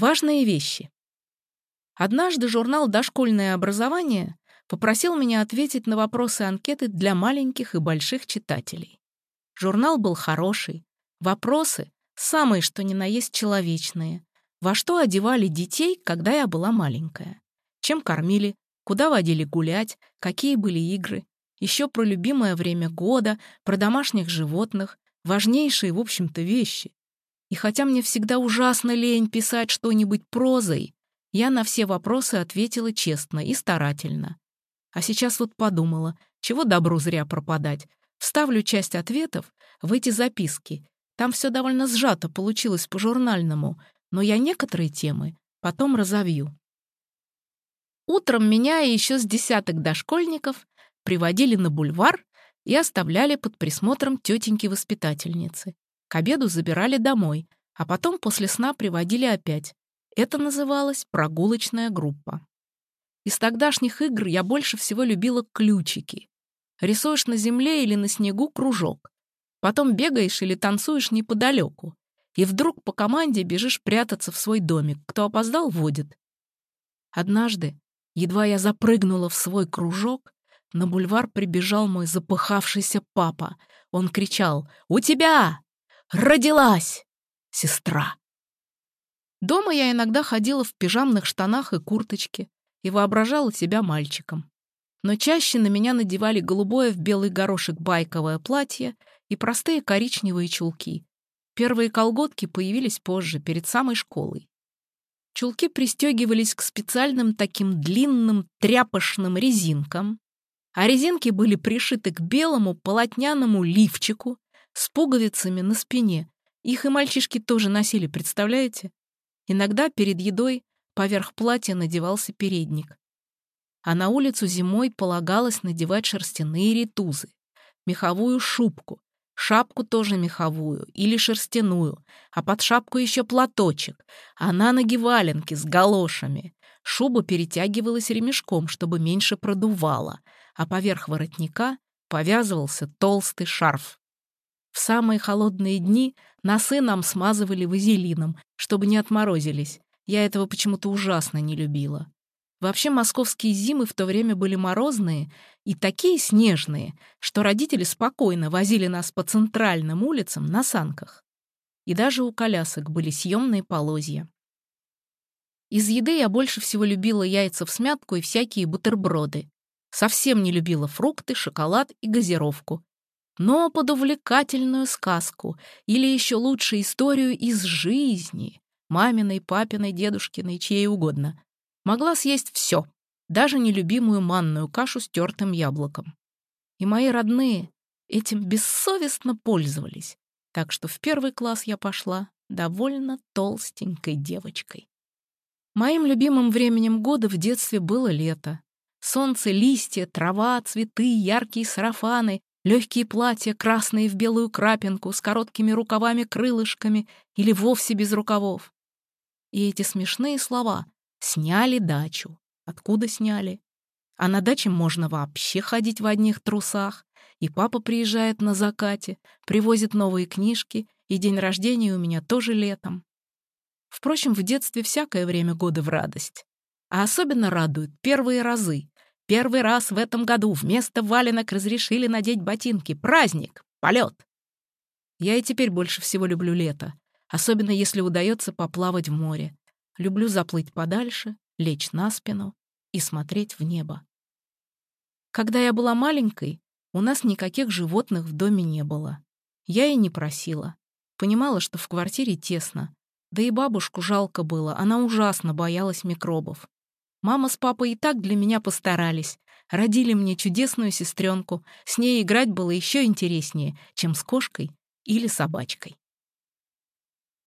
Важные вещи. Однажды журнал «Дошкольное образование» попросил меня ответить на вопросы анкеты для маленьких и больших читателей. Журнал был хороший. Вопросы — самые что ни на есть человечные. Во что одевали детей, когда я была маленькая? Чем кормили? Куда водили гулять? Какие были игры? Еще про любимое время года, про домашних животных. Важнейшие, в общем-то, вещи. И хотя мне всегда ужасно лень писать что-нибудь прозой, я на все вопросы ответила честно и старательно. А сейчас вот подумала, чего добру зря пропадать. Вставлю часть ответов в эти записки. Там все довольно сжато получилось по-журнальному, но я некоторые темы потом разовью. Утром меня и еще с десяток дошкольников приводили на бульвар и оставляли под присмотром тетеньки-воспитательницы. К обеду забирали домой, а потом после сна приводили опять. Это называлось прогулочная группа. Из тогдашних игр я больше всего любила ключики. Рисуешь на земле или на снегу кружок. Потом бегаешь или танцуешь неподалеку. И вдруг по команде бежишь прятаться в свой домик. Кто опоздал, водит. Однажды, едва я запрыгнула в свой кружок, на бульвар прибежал мой запыхавшийся папа. Он кричал «У тебя! Родилась! Сестра!» Дома я иногда ходила в пижамных штанах и курточке, и воображала себя мальчиком. Но чаще на меня надевали голубое в белый горошек байковое платье и простые коричневые чулки. Первые колготки появились позже, перед самой школой. Чулки пристегивались к специальным таким длинным тряпочным резинкам, а резинки были пришиты к белому полотняному лифчику с пуговицами на спине. Их и мальчишки тоже носили, представляете? Иногда перед едой Поверх платья надевался передник. А на улицу зимой полагалось надевать шерстяные ритузы, меховую шубку, шапку тоже меховую или шерстяную, а под шапку еще платочек, а на ноги валенки с галошами. Шуба перетягивалась ремешком, чтобы меньше продувало, а поверх воротника повязывался толстый шарф. В самые холодные дни носы нам смазывали вазелином, чтобы не отморозились, я этого почему-то ужасно не любила. Вообще московские зимы в то время были морозные и такие снежные, что родители спокойно возили нас по центральным улицам на санках. И даже у колясок были съемные полозья. Из еды я больше всего любила яйца в смятку и всякие бутерброды. Совсем не любила фрукты, шоколад и газировку. Но под увлекательную сказку или еще лучше историю из жизни маминой, папиной, дедушкиной, чьей угодно. Могла съесть все, даже нелюбимую манную кашу с тертым яблоком. И мои родные этим бессовестно пользовались, так что в первый класс я пошла довольно толстенькой девочкой. Моим любимым временем года в детстве было лето. Солнце, листья, трава, цветы, яркие сарафаны, легкие платья, красные в белую крапинку, с короткими рукавами-крылышками или вовсе без рукавов. И эти смешные слова «сняли дачу». Откуда сняли? А на даче можно вообще ходить в одних трусах. И папа приезжает на закате, привозит новые книжки, и день рождения у меня тоже летом. Впрочем, в детстве всякое время года в радость. А особенно радуют первые разы. Первый раз в этом году вместо валенок разрешили надеть ботинки. Праздник! Полет! Я и теперь больше всего люблю лето особенно если удается поплавать в море. Люблю заплыть подальше, лечь на спину и смотреть в небо. Когда я была маленькой, у нас никаких животных в доме не было. Я и не просила. Понимала, что в квартире тесно. Да и бабушку жалко было, она ужасно боялась микробов. Мама с папой и так для меня постарались. Родили мне чудесную сестренку. С ней играть было еще интереснее, чем с кошкой или собачкой.